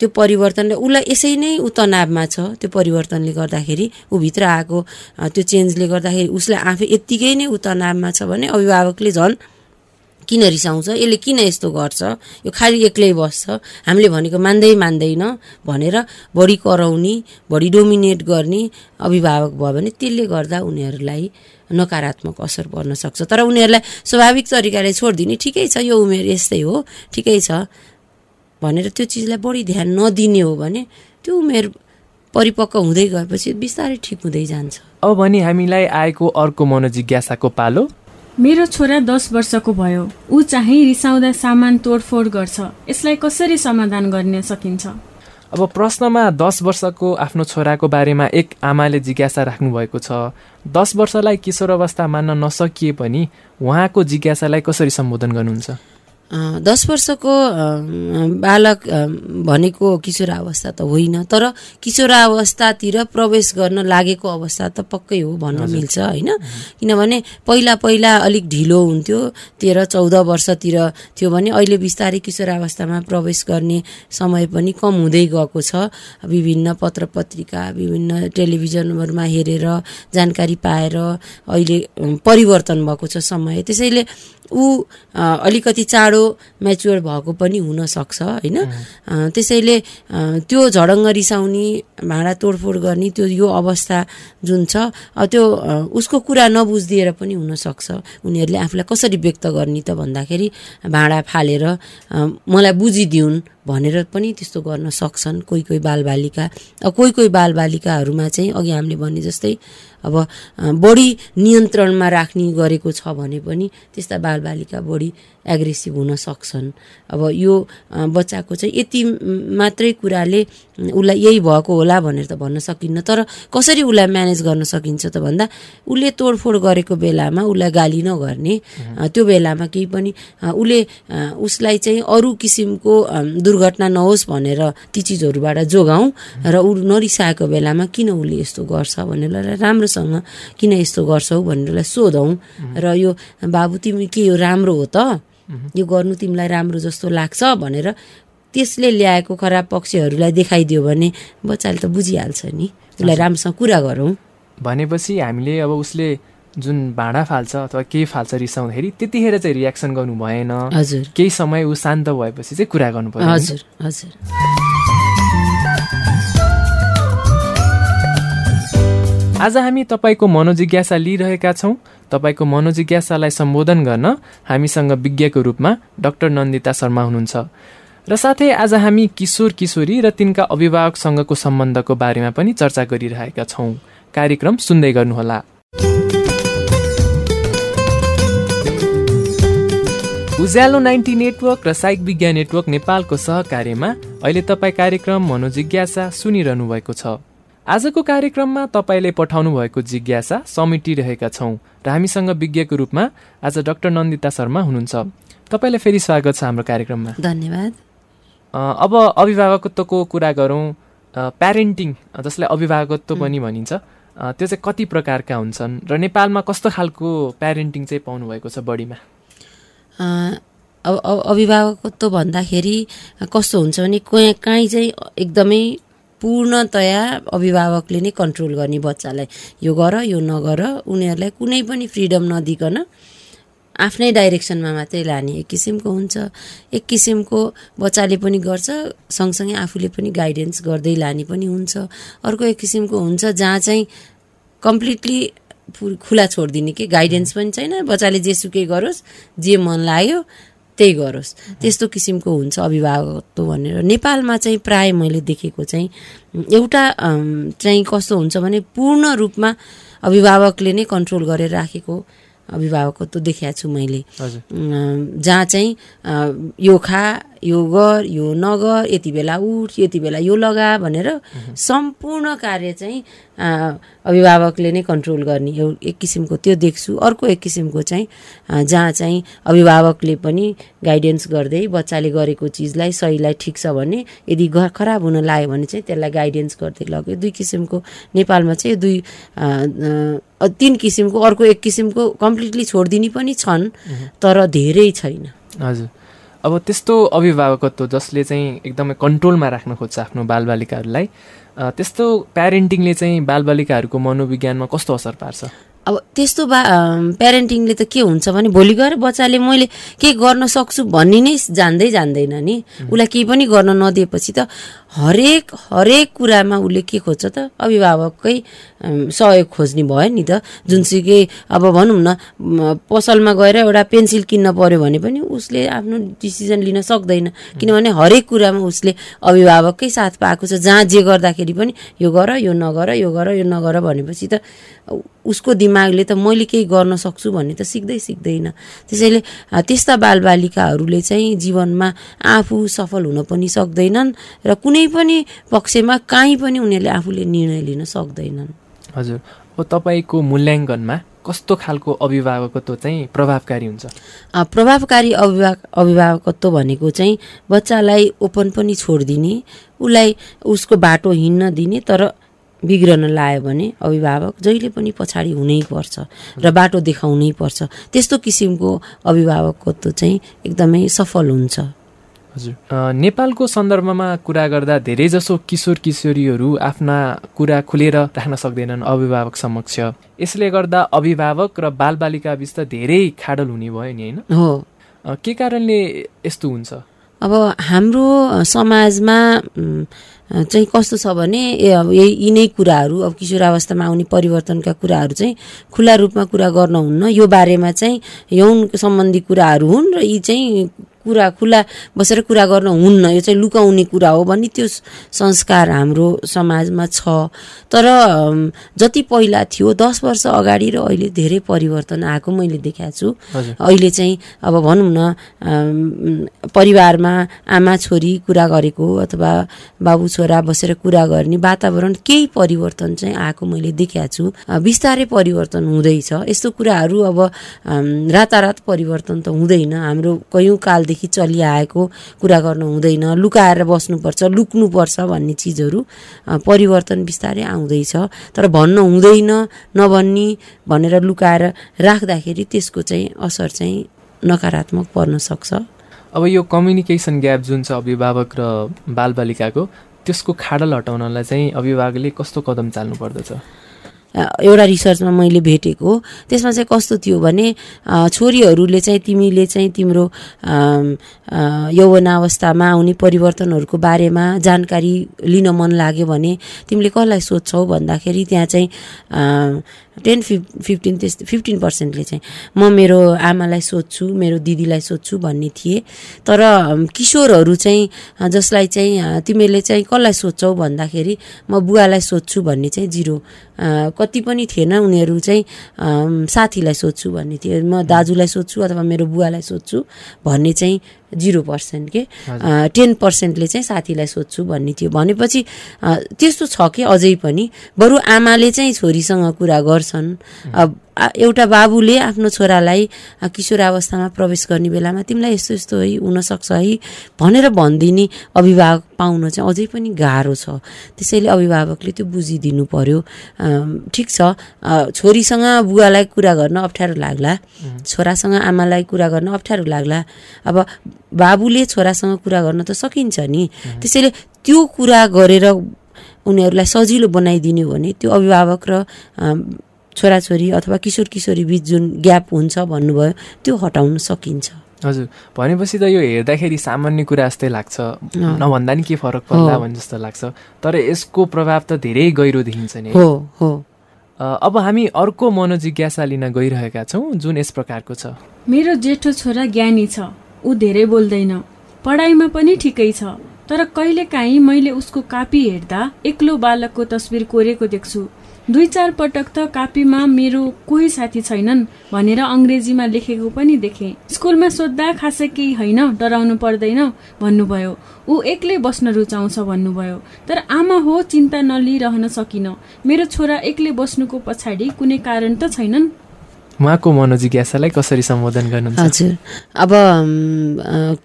त्यो परिवर्तनले उसलाई यसै नै ऊ तनावमा छ त्यो परिवर्तनले गर्दाखेरि ऊ भित्र आएको त्यो चेन्जले गर्दाखेरि उसलाई आफै यत्तिकै नै ऊ तनावमा छ भने अभिभावकले झन् किन रिसाउँछ? यसले किन यस्तो गर्छ? यो खालि एक्लै बस्छ? हामीले भनेको मान्दै मान्दैन भनेर बढी कराउने बढी डोमिनेट गर्ने अभिभावक भयो भने त्यसले गर्दा उनीहरूलाई नकारात्मक असर पर्न सक्छ। तर उनीहरूलाई स्वाभाविक तरिकाले छोडिदिने ठिकै छ यो उमेर यस्तै हो ठिकै छ भनेर त्यो चिजलाई बढी ध्यान नदिने हो भने त्यो उमेर परिपक्व हुँदै गएपछि बिस्तारै ठिक हुँदै जान्छ। अब भने हामीलाई आएको अर्को मनोजिज्ञासाको पालो। मेरो छोरा दस वर्षको भयो। ऊ चाहिँ रिसाउँदा सामान तोडफोड गर्छ। यसलाई कसरी समाधान गर्न सकिन्छ? अब प्रश्नमा दस वर्षको आफ्नो छोराको बारेमा एक आमाले जिज्ञासा राख्नुभएको छ। दस वर्षलाई किशोर अवस्था मान्न नसकिए पनि उहाँको जिज्ञासालाई कसरी सम्बोधन गर्नुहुन्छ? दस वर्षको बालक भनेको किशोरावस्था त होइन तर किशोरावस्थातिर प्रवेश गर्न लागेको अवस्था त पक्कै हो भन्न मिल्छ होइन? किनभने पहिला पहिला अलिक ढिलो हुन्थ्यो तेह्र चौध वर्षतिर थियो भने अहिले बिस्तारै किशोरावस्थामा प्रवेश गर्ने समय पनि कम हुँदै गएको छ। विभिन्न पत्र पत्रिका विभिन्न टेलिभिजनहरूमा हेरेर जानकारी पाएर अहिले परिवर्तन भएको छ समय। त्यसैले ऊ अलिकति चाँडो म्याच्योर भएको पनि हुनसक्छ होइन? त्यसैले त्यो झडङ्ग रिसाउने भाँडा तोडफोड गर्ने त्यो यो अवस्था जुन छ त्यो उसको कुरा नबुझिदिएर पनि हुनसक्छ। उनीहरूले आफूलाई कसरी व्यक्त गर्ने त भन्दाखेरि भाँडा फालेर मलाई बुझिदिउन् भनेर पनि त्यस्तो गर्न सक्छन् कोही कोही बालबालिका अ, कोही कोही बालबालिकाहरूमा चाहिँ अघि हामीले भने जस्तै अब बढी नियन्त्रणमा राख्ने गरेको छ भने पनि त्यस्ता बालबालिका बढी एग्रेसिभ हुन सक्छन्। अब यो बच्चाको चाहिँ यति मात्रै कुराले उसलाई यही भएको होला भनेर त भन्न सकिन्न तर कसरी उसलाई म्यानेज गर्न सकिन्छ त भन्दा उसले तोडफोड गरेको बेलामा उसलाई गाली नगर्ने त्यो बेलामा केही पनि उसले उसलाई चाहिँ अरू किसिमको दुर्घटना नहोस् भनेर ती चिजहरूबाट जोगाउँ र ऊ नरिसाएको बेलामा किन उसले यस्तो गर्छ भनेर राम्रोसँग किन यस्तो गर्छौ भनेर उसलाई सोधौँ र यो बाबु तिमी के यो राम्रो हो त? यो गर्नु तिमीलाई राम्रो जस्तो लाग्छ? भनेर त्यसले ल्याएको खराब पक्षहरूलाई देखाइदियो भने बच्चाले त बुझिहाल्छ नि। उसलाई राम्रोसँग कुरा गरौँ। भनेपछि हामीले अब उसले जुन भाँडा फाल्छ अथवा केही फाल्छ रिसाउँदाखेरि त्यतिखेर चाहिँ रियाक्सन गर्नु भएन। हजुर। केही समय ऊ शान्त भएपछि चाहिँ कुरा गर्नु पर्यो। हजुर हजुर। आज हामी तपाईँको मनोजिज्ञासा लिइरहेका छौँ। तपाईँको मनोजिज्ञासालाई सम्बोधन गर्न हामीसँग विज्ञको रूपमा डाक्टर नन्दिता शर्मा हुनुहुन्छ। र साथै आज हामी किशोर किशोरी र तिनका अभिभावकसँगको सम्बन्धको बारेमा पनि चर्चा गरिरहेका छौँ। कार्यक्रम सुन्दै गर्नुहोला। उज्यालो नाइन्टी नेटवर्क र साइक विज्ञान नेटवर्क नेपालको सहकार्यमा अहिले तपाईँ कार्यक्रम मनोजिज्ञासा सुनिरहनु भएको छ। आजको कार्यक्रममा तपाईँले पठाउनु भएको जिज्ञासा समेटिरहेका छौँ र हामीसँग विज्ञको रूपमा आज डाक्टर नन्दिता शर्मा हुनुहुन्छ। तपाईँलाई फेरि स्वागत छ हाम्रो कार्यक्रममा। धन्यवाद। अब अभिभावकत्वको कुरा गरौँ। प्यारेन्टिङ जसलाई अभिभावकत्व पनि भनिन्छ। त्यो चाहिँ कति प्रकारका हुन्छन् र नेपालमा कस्तो खालको प्यारेन्टिङ चाहिँ पाउनुभएको छ बढीमा? अभिभावकत्व भन्दाखेरि कस्तो हुन्छ भने कोही काहीँ चाहिँ एकदमै पूर्णतया अभिभावकले नै कन्ट्रोल गर्ने बच्चालाई। यो गर यो नगर उनीहरूलाई कुनै पनि फ्रिडम नदिकन आफ्नै डाइरेक्सनमा मात्रै लाने एक किसिमको हुन्छ। एक किसिमको बच्चाले पनि गर्छ सँगसँगै आफूले पनि गाइडेन्स गर्दै लाने पनि हुन्छ। अर्को एक किसिमको हुन्छ जहाँ चाहिँ कम्प्लिटली खुला छोडिदिने कि गाइडेन्स पनि छैन। बच्चाले जेसुकै गरोस् जे मन लाग्यो त्यही गरोस्। त्यस्तो किसिमको हुन्छ अभिभावकत्व भनेर। नेपालमा चाहिँ प्राय मैले देखेको चाहिँ एउटा चाहिँ कस्तो हुन्छ भने पूर्ण रूपमा अभिभावकले नै कन्ट्रोल गरेर राखेको अभिभावकत्व देखाएको छु मैले। जहाँ चाहिँ यो खा यो गर यो नगर यति बेला उठ यति बेला यो लगा भनेर सम्पूर्ण कार्य चाहिँ अभिभावकले नै कन्ट्रोल गर्ने एउ एक किसिमको त्यो देख्छु। अर्को एक किसिमको चाहिँ जहाँ चाहिँ अभिभावकले पनि गाइडेन्स गर्दै बच्चाले गरेको चिजलाई सहीलाई ठिक छ भने यदि खराब हुन लाग्यो भने चाहिँ त्यसलाई गाइडेन्स गर्दै लग्यो। दुई किसिमको नेपालमा चाहिँ दुई तिन किसिमको अर्को एक किसिमको कम्प्लिटली छोडिदिने पनि छन् तर धेरै छैन। हजुर। अब त्यस्तो अभिभावकत्व जसले चाहिँ एकदमै कन्ट्रोलमा राख्न खोज्छ आफ्नो बालबालिकाहरूलाई त्यस्तो प्यारेन्टिङले चाहिँ बालबालिकाहरूको मनोविज्ञानमा कस्तो असर पार्छ? अब त्यस्तो बा प्यारेन्टिङले त के हुन्छ भने भोलि गएर बच्चाले मैले के गर्न सक्छु भन्ने नै जान्दै जान्दैन नि। उसलाई केही पनि गर्न नदिएपछि त हरेक हरेक कुरामा उसले के खोज्छ त? अभिभावककै सहयोग खोज्ने भयो नि त। जुनसुकै अब भनौँ न पसलमा गएर एउटा पेन्सिल किन्न पर्यो भने पनि उसले आफ्नो डिसिजन लिन सक्दैन। किनभने हरेक कुरामा उसले अभिभावककै साथ पाएको छ। जहाँ जे गर्दाखेरि पनि यो गर यो नगर यो गर यो नगर भनेपछि त उसको दिमागले त मैले केही गर्न सक्छु भन्ने त सिक्दै सिक्दैन। त्यसैले त्यस्ता बालबालिकाहरूले चाहिँ जीवनमा आफू सफल हुन पनि सक्दैनन् र कुनै पनि पक्षमा काहीँ पनि उनीहरूले आफूले निर्णय लिन सक्दैनन्। हजुर। अब तपाईँको मूल्याङ्कनमा कस्तो खालको अभिभावकत्व चाहिँ प्रभावकारी हुन्छ? प्रभावकारी अभिभावक अभिभावकत्व भनेको चाहिँ बच्चालाई ओपन पनि छोडिदिने उसलाई उसको बाटो हिँड्न दिने तर बिग्रन लायो भने अभिभावक जहिले पनि पछाडि हुनैपर्छ र बाटो देखाउनै पर्छ। त्यस्तो किसिमको अभिभावकत्व चाहिँ एकदमै सफल हुन्छ। हजुर। नेपालको सन्दर्भमा कुरा गर्दा धेरैजसो किशोर किशोरीहरू आफ्ना कुरा खुलेर राख्न सक्दैनन् अभिभावक समक्ष। यसले गर्दा अभिभावक र बालबालिका बिच त धेरै खाडल हुने भयो नि होइन? हो। के कारणले यस्तो हुन्छ? अब हाम्रो समाजमा चाहिँ कस्तो छ भने यही यिनै कुराहरू अब किशोरावस्थामा आउने परिवर्तनका कुराहरू चाहिँ खुला रूपमा कुरा गर्न हुन्न। यो बारेमा चाहिँ यौन सम्बन्धी कुराहरू हुन् र यी चाहिँ कुरा खुला बसेर कुरा गर्न हुन्न। यो चाहिँ लुकाउने कुरा हो भन्ने त्यो संस्कार हाम्रो समाजमा छ। तर जति पहिला थियो दस वर्ष अगाडि र अहिले धेरै परिवर्तन आएको मैले देखाएको छु। अहिले चाहिँ अब भनौँ न परिवारमा आमा छोरी कुरा गरेको अथवा बाबु छोरा बसेर कुरा गर्ने वातावरण केही परिवर्तन चाहिँ आएको मैले देखाएको छु। बिस्तारै परिवर्तन हुँदैछ। यस्तो कुराहरू अब रातारात परिवर्तन त हुँदैन। हाम्रो कयौँ कालदेखि पहिलादेखि चलिआएको कुरा गर्नु हुँदैन लुकाएर बस्नुपर्छ लुक्नुपर्छ भन्ने चिजहरू परिवर्तन बिस्तारै आउँदैछ। तर भन्न हुँदैन नभन्ने भनेर लुकाएर राख्दाखेरि त्यसको चाहिँ असर चाहिँ नकारात्मक पर्न सक्छ। अब यो कम्युनिकेसन ग्याप जुन छ अभिभावक र बालबालिकाको त्यसको खाडल हटाउनलाई चाहिँ अभिभावकले कस्तो कदम चाल्नु पर्दछ? एउटा रिसर्चमा मैले भेटेको त्यसमा चाहिँ कस्तो थियो भने छोरीहरूले चाहिँ तिमीले चाहिँ तिम्रो यौवनावस्थामा आउने परिवर्तनहरूको बारेमा जानकारी लिन मन लाग्यो भने तिमीले कसलाई सोध्छौ भन्दाखेरि त्यहाँ चाहिँ टेन फिफ फिफ्टिन त्यस्तो फिफ्टिन पर्सेन्टले चाहिँ म मेरो आमालाई सोध्छु मेरो दिदीलाई सोध्छु भन्ने थिए। तर किशोरहरू चाहिँ जसलाई चाहिँ तिमीले चाहिँ कसलाई सोध्छौ भन्दाखेरि म बुवालाई सोध्छु भन्ने चाहिँ जिरो। कति पनि थिएन उनीहरू चाहिँ साथीलाई सोध्छु भन्ने थियो म दाजुलाई सोध्छु अथवा मेरो बुवालाई सोध्छु भन्ने चाहिँ जिरो पर्सेन्ट के टेन पर्सेन्टले चाहिँ साथीलाई सोध्छु भन्ने थियो। भनेपछि त्यस्तो छ कि अझै पनि। बरु आमाले चाहिँ छोरीसँग कुरा गर्छन्। एउटा बाबुले आफ्नो छोरालाई किशोरावस्थामा प्रवेश गर्ने बेलामा तिमीलाई यस्तो यस्तो है हुनसक्छ है भनेर भनिदिने अभिभावक पाउन चाहिँ अझै पनि गाह्रो छ। त्यसैले अभिभावकले त्यो बुझिदिनु पर्यो। ठिक छ। छोरीसँग बुवालाई कुरा गर्न अप्ठ्यारो लाग्ला। छोरासँग आमालाई कुरा गर्न अप्ठ्यारो लाग्ला। अब बाबुले छोरासँग कुरा गर्न त सकिन्छ नि। त्यसैले त्यो कुरा गरेर उनीहरूलाई सजिलो बनाइदिने भने त्यो अभिभावक र छोराछोरी अथवा किशोर किशोरी बिच जुन ग्याप हुन्छ भन्नुभयो त्यो हटाउन सकिन्छ। हजुर। भनेपछि त यो हेर्दाखेरि सामान्य कुरा जस्तै लाग्छ। नभन्दा नि के फरक पर्ला भन्ने जस्तो लाग्छ। तर यसको प्रभाव त धेरै गहिरो देखिन्छ नि हो। हो अब हामी अर्को मनोजिज्ञासा लिन गइरहेका छौँ जुन यस प्रकारको छ। मेरो जेठो छोरा ज्ञानी छ। ऊ धेरै बोल्दैन। पढाइमा पनि ठिकै छ। तर कहिलेकाहीँ मैले उसको कापी हेर्दा एक्लो बालकको तस्बिर कोरेको देख्छु। दुई चार पटक त कापीमा मेरो कोही साथी छैनन् भनेर अङ्ग्रेजीमा लेखेको पनि देखेँ। स्कुलमा सोद्धा खासै केही होइन डराउनु पर्दैन भन्नुभयो। ऊ एक्लै बस्न रुचाउँछ भन्नुभयो। तर आमा हो चिन्ता नलिरहन सकिन। मेरो छोरा एक्लै बस्नुको पछाडि कुनै कारण त छैनन्। उहाँको मनोजिज्ञासालाई कसरी सम्बोधन गर्नुहुन्छ? हजुर। अब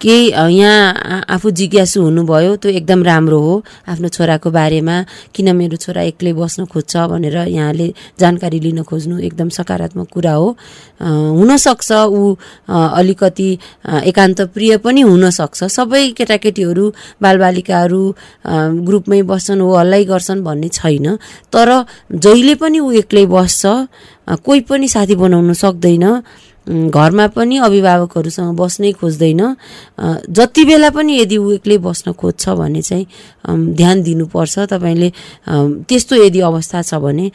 केही यहाँ आफू जिज्ञासु हुनुभयो त्यो एकदम राम्रो हो आफ्नो छोराको बारेमा। किन मेरो छोरा एक्लै बस्न खोज्छ भनेर यहाँले जानकारी लिन खोज्नु एकदम सकारात्मक कुरा हो। हुनसक्छ ऊ अलिकति एकान्त प्रिय पनि हुनसक्छ। सबै केटाकेटीहरू बालबालिकाहरू ग्रुपमै बस्छन् हो हल्लै गर्छन् भन्ने छैन। तर जहिले पनि ऊ एक्लै बस्छ कोही पनि साथी बनाउन सक्दैन घरमा पनि अभिभावकहरूसँग बस्नै खोज्दैन। जति बेला पनि यदि ऊ एक्लै बस्न खोज्छ भने चाहिँ ध्यान दिनुपर्छ। तपाईँले त्यस्तो यदि अवस्था छ भने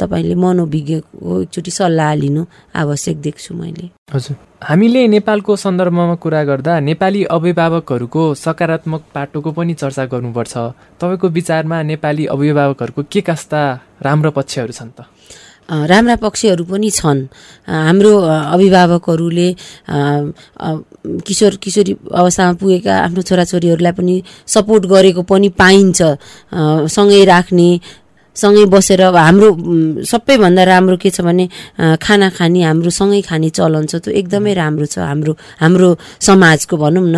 तपाईँले मनोविज्ञको एकचोटि सल्लाह लिनु आवश्यक देख्छु मैले। हजुर। हामीले नेपालको सन्दर्भमा कुरा गर्दा नेपाली अभिभावकहरूको सकारात्मक पाटोको पनि चर्चा गर्नुपर्छ। तपाईँको विचारमा नेपाली अभिभावकहरूको के कस्ता राम्रो पक्षहरू छन् त? राम्रा पक्षहरू पनि छन्। हाम्रो अभिभावकहरूले किशोर किशोरी अवस्थामा पुगेका आफ्नो छोराछोरीहरूलाई पनि सपोर्ट गरेको पनि पाइन्छ। सँगै राख्ने सँगै बसेर अब हाम्रो सबैभन्दा राम्रो के छ भने खाना खाने हाम्रो सँगै खाने चलन छ त्यो एकदमै राम्रो छ हाम्रो हाम्रो समाजको भनौँ न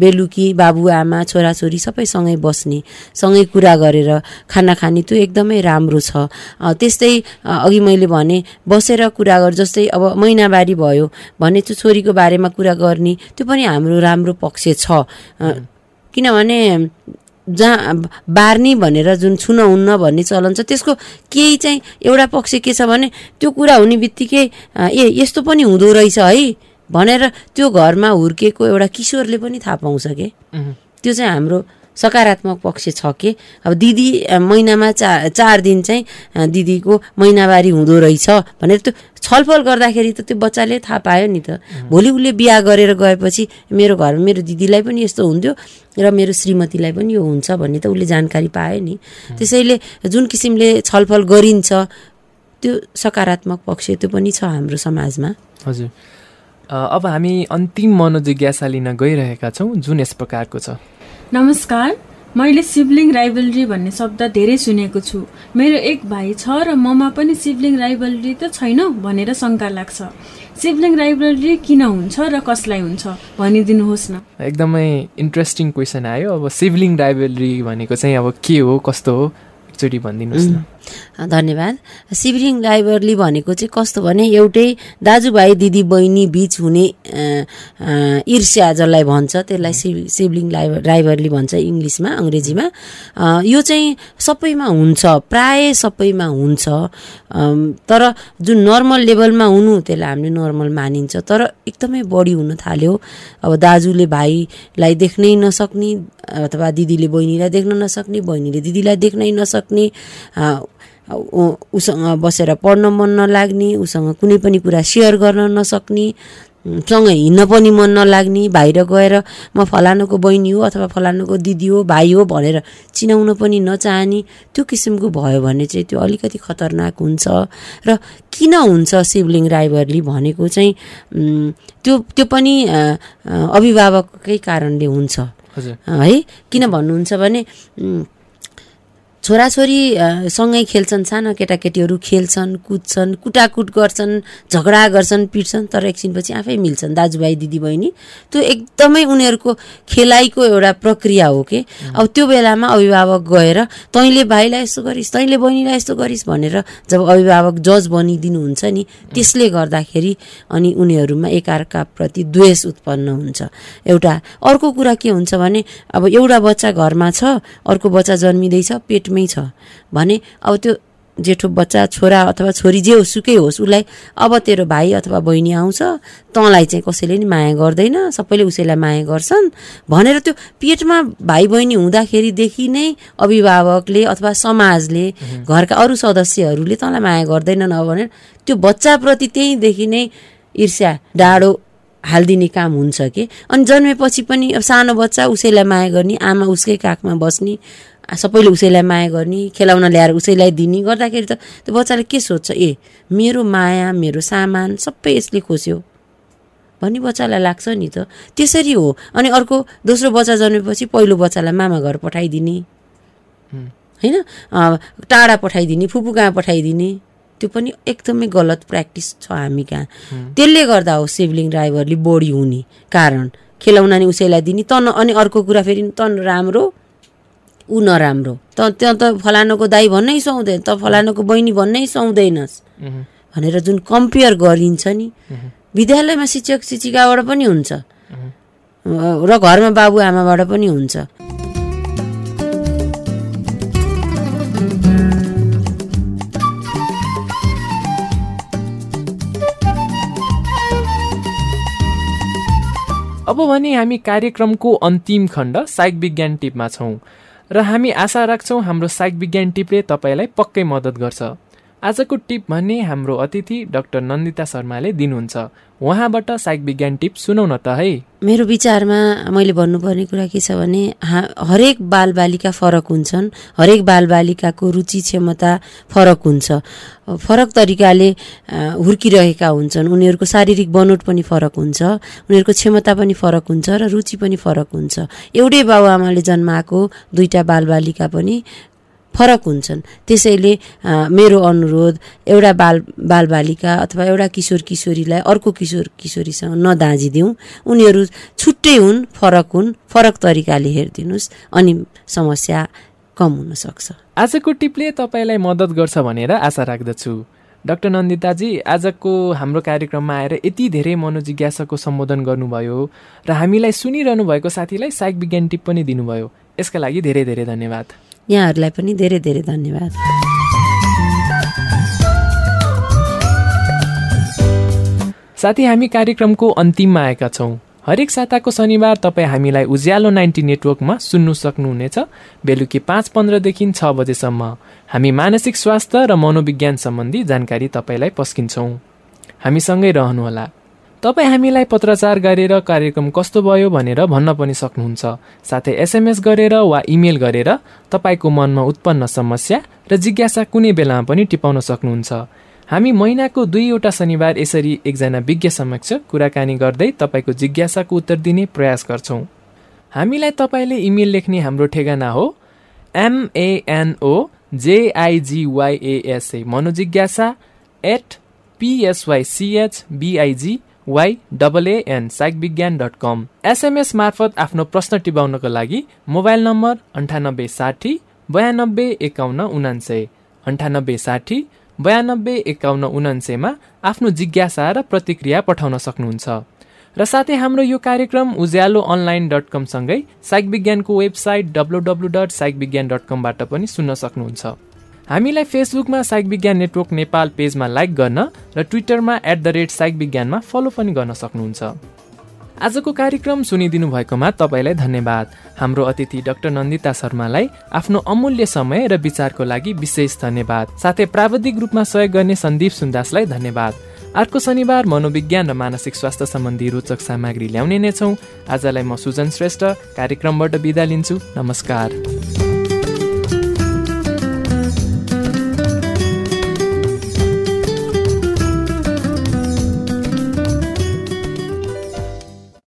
बेलुकी बाबुआमा छोराछोरी सबै सँगै बस्ने सँगै कुरा गरेर खाना खाने त्यो एकदमै राम्रो छ। त्यस्तै अघि मैले भने बसेर कुरा गर जस्तै अब महिनावारी भयो भने त्यो छोरीको बारेमा कुरा गर्ने त्यो पनि हाम्रो राम्रो पक्ष छ। किनभने जहाँ बार्ने भनेर जुन छुन हुन्न भन्ने चलन छ त्यसको केही चाहिँ एउटा पक्ष के छ भने त्यो कुरा हुने बित्तिकै ए यस्तो पनि हुँदो रहेछ है भनेर त्यो घरमा हुर्केको एउटा किशोरले पनि थाहा पाउँछ कि? त्यो चाहिँ हाम्रो सकारात्मक पक्ष छ कि? अब दिदी महिनामा चा चार दिन चाहिँ दिदीको महिनावारी हुँदो रहेछ भनेर त्यो छलफल गर्दाखेरि त त्यो बच्चाले थाहा पायो नि त। भोलि उसले बिहा गरेर गएपछि मेरो घरमा मेरो दिदीलाई पनि यस्तो हुन्थ्यो र मेरो श्रीमतीलाई पनि यो हुन्छ भन्ने त उसले जानकारी पायो नि। त्यसैले जुन किसिमले छलफल गरिन्छ त्यो सकारात्मक पक्ष त्यो पनि छ हाम्रो समाजमा। हजुर। अब हामी अन्तिम मनोजिज्ञासा लिन गइरहेका छौँ। जुन यस प्रकारको छ। नमस्कार मैले सिब्लिङ राइबलरी भन्ने शब्द धेरै सुनेको छु। मेरो एक भाइ छ र ममा पनि सिब्लिङ राइबलरी त छैन भनेर शङ्का लाग्छ। सिब्लिङ राइबलरी किन हुन्छ र कसलाई हुन्छ भनिदिनुहोस् न। एकदमै इन्ट्रेस्टिङ क्वेसन आयो। अब सिब्लिङ राइबलरी भनेको चाहिँ अब के हो कस्तो हो? एकचोटि भनिदिनुहोस् न। धन्यवाद। सिब्लिङ राइभरली भनेको चाहिँ कस्तो भने एउटै दाजुभाइ दिदी बहिनी बिच हुने ईर्ष्या जसलाई भन्छ त्यसलाई सिब सिब्लिङ राइभर राइभरली भन्छ इङ्ग्लिसमा अङ्ग्रेजीमा। यो चाहिँ सबैमा हुन्छ प्राय सबैमा हुन्छ। तर जुन नर्मल लेभलमा हुनु त्यसलाई हामीले नर्मल मानिन्छ। तर एकदमै बढी हुन थाल्यो। अब दाजुले भाइलाई देख्नै नसक्ने अथवा दिदीले बहिनीलाई देख्न नसक्ने बहिनीले दिदीलाई देख्नै नसक्ने उसँग बसेर पढ्न मन नलाग्ने उसँग कुनै पनि कुरा सेयर गर्न नसक्ने सँगै हिँड्न पनि मन नलाग्ने बाहिर गएर म फलानुको बहिनी हो अथवा फलानुको दिदी हो भाइ हो भनेर चिनाउन पनि नचाहने त्यो किसिमको भयो भने चाहिँ त्यो अलिकति खतरनाक हुन्छ। र किन हुन्छ सिब्लिङ राइभरली भनेको चाहिँ त्यो त्यो पनि अभिभावककै कारणले हुन्छ। है किन भन्नुहुन्छ भने छोराछोरी सँगै खेल्छन् सानो केटाकेटीहरू खेल्छन् कुद्छन् कुटाकुट गर्छन् झगडा गर्छन् पिट्छन् तर एकछिनपछि आफै मिल्छन्। दाजुभाइ दिदीबहिनी। त्यो एकदमै उनीहरूको खेलाइको एउटा प्रक्रिया हो कि? अब त्यो बेलामा अभिभावक गएर तैँले भाइलाई यस्तो गरिस् तैँले बहिनीलाई यस्तो गरिस् भनेर जब अभिभावक जज बनिदिनुहुन्छ नि त्यसले गर्दाखेरि अनि उनीहरूमा एकअर्काप्रति द्वेष उत्पन्न हुन्छ। एउटा अर्को कुरा के हुन्छ भने अब एउटा बच्चा घरमा छ अर्को बच्चा जन्मिँदैछ पेट छ। भने अब त्यो जेठो बच्चा छोरा अथवा छोरी जे सुकै होस् उसलाई अब तेरो भाइ अथवा बहिनी आउँछ तँलाई चाहिँ कसैले नि माया गर्दैन सबैले उसैलाई माया गर्छन्। भनेर त्यो पेटमा भाइ बहिनी हुँदाखेरिदेखि नै अभिभावकले अथवा समाजले घरका अरू सदस्यहरूले तँलाई माया गर्दैनन्। अब भनेर त्यो बच्चाप्रति त्यहीँदेखि नै ईर्ष्या डाडो हालिदिने काम हुन्छ कि? अनि जन्मेपछि पनि अब सानो बच्चा उसैलाई माया गर्ने आमा उसकै काखमा बस्ने सबैले उसैलाई माया गर्ने खेलाउन ल्याएर उसैलाई दिने गर्दाखेरि त त्यो बच्चाले के सोध्छ? ए मेरो माया मेरो सामान सबै यसले खोस्यो। भन्ने बच्चालाई लाग्छ नि त। त्यसरी हो। अनि अर्को दोस्रो बच्चा जन्मेपछि पहिलो बच्चालाई मामा घर पठाइदिने। होइन? टाढा पठाइदिने फुपू कहाँ पठाइदिने। त्यो पनि एकदमै गलत प्र्याक्टिस छ हामी कहाँ। त्यसले गर्दा हो सिभलिङ ड्राइभरले बढी हुने कारण। खेलाउन नि उसैलाई दिने। त अनि अर्को कुरा फेरि त राम्रो ऊ नराम्रो। त त्यहाँ त फलानुको दाई भन्नै सुहाउँदैन त फलानुको बहिनी भन्नै सुहाउँदैनस्। भनेर जुन कम्पेयर गरिन्छ नि विद्यालयमा शिक्षक शिक्षिकाबाट पनि हुन्छ। र घरमा बाबुआमाबाट पनि हुन्छ। अब भने हामी कार्यक्रमको अन्तिम खण्ड साइक विज्ञान टिपमा छौँ। र हामी आशा राख्छौँ हाम्रो साइक विज्ञान टिपले तपाईँलाई पक्कै मद्दत गर्छ। आजको टिप भन्ने हाम्रो अतिथि डाक्टर नन्दिता शर्माले दिनुहुन्छ। उहाँबाट साइक विज्ञान टिप सुनौ न त है। मेरो विचारमा मैले भन्नुपर्ने कुरा के छ भने हरेक बालबालिका फरक हुन्छन् हरेक बालबालिकाको रुचि क्षमता फरक हुन्छ। फरक तरिकाले हुर्किरहेका हुन्छन् उनीहरूको शारीरिक बनोट पनि फरक हुन्छ उनीहरूको क्षमता पनि फरक हुन्छ र रुचि पनि फरक हुन्छ। एउटै बाबुआमाले जन्माएको दुईवटा बालबालिका पनि फरक हुन्छन्। त्यसैले मेरो अनुरोध एउटा बाल बालबालिका अथवा एउटा किशोर किशोरीलाई अर्को किशोर किशोरीसँग नदाँजिदिउँ उनीहरू छुट्टै हुन् फरक हुन् फरक तरिकाले हेरिदिनुहोस् अनि समस्या कम हुन सक्छ आजको टिपले तपाईँलाई मद्दत गर्छ भनेर आशा राख्दछु। डाक्टर नन्दिताजी आजको हाम्रो कार्यक्रममा आएर यति धेरै मनोजिज्ञासाको सम्बोधन गर्नुभयो र हामीलाई सुनिरहनु भएको साथीलाई साइक विज्ञान टिप पनि दिनुभयो। यसका लागि धेरै धेरै धन्यवाद। यहाँहरूलाई पनि धेरै धेरै धन्यवाद। साथी हामी कार्यक्रमको अन्तिममा आएका छौँ। हरेक साताको शनिबार तपाईँ हामीलाई उज्यालो नाइन्टी नेटवर्कमा सुन्नु सक्नुहुनेछ। बेलुकी पाँच पन्ध्रदेखि छ बजेसम्म। हामी मानसिक स्वास्थ्य र मनोविज्ञान सम्बन्धी जानकारी तपाईँलाई पस्किन्छौँ। हामीसँगै रहनुहोला। तपाईँ हामीलाई पत्रचार गरेर कार्यक्रम कस्तो भयो भनेर भन्न पनि सक्नुहुन्छ। साथै एसएमएस गरेर वा इमेल गरेर तपाईँको मनमा उत्पन्न समस्या र जिज्ञासा कुनै बेलामा पनि टिपाउन सक्नुहुन्छ। हामी महिनाको दुईवटा शनिबार यसरी एकजना विज्ञ समक्ष कुराकानी गर्दै तपाईँको जिज्ञासाको उत्तर दिने प्रयास गर्छौँ। हामीलाई तपाईँले इमेल लेख्ने हाम्रो ठेगाना हो M N O J I G Y S A मनोजिज्ञासा at P S Y C H B I G Y double N psych Vigyan dot com SMS मार्फत आफ्नो प्रश्न टिपाउनको लागि मोबाइल नम्बर अन्ठानब्बे साठी बयानब्बे एकाउन्न उनान्सय अन्ठानब्बे साठी बयानब्बे एकाउन्न उनान्सयमा आफ्नो जिज्ञासा र प्रतिक्रिया पठाउन सक्नुहुन्छ। र साथै हाम्रो यो कार्यक्रम उज्यालो अनलाइन डट कमसँगै साइक विज्ञानको website W W dot psych Vigyan dot कमबाट पनि सुन्न सक्नुहुन्छ। हामीलाई फेसबुकमा साइक विज्ञान नेटवर्क नेपाल पेजमा लाइक गर्न र ट्विटरमा एट द रेट साइक विज्ञानमा फलो पनि गर्न सक्नुहुन्छ। आजको कार्यक्रम सुनिदिनु भएकोमा तपाईँलाई धन्यवाद। हाम्रो अतिथि डाक्टर नन्दिता शर्मालाई आफ्नो अमूल्य समय र विचारको लागि विशेष धन्यवाद। साथै प्राविधिक रूपमा सहयोग गर्ने सन्दीप सुन्दासलाई धन्यवाद। अर्को शनिबार मनोविज्ञान र मानसिक स्वास्थ्य सम्बन्धी रोचक सामग्री ल्याउने नै छौँ। आजलाई म सुजन श्रेष्ठ कार्यक्रमबाट बिदा लिन्छु। नमस्कार।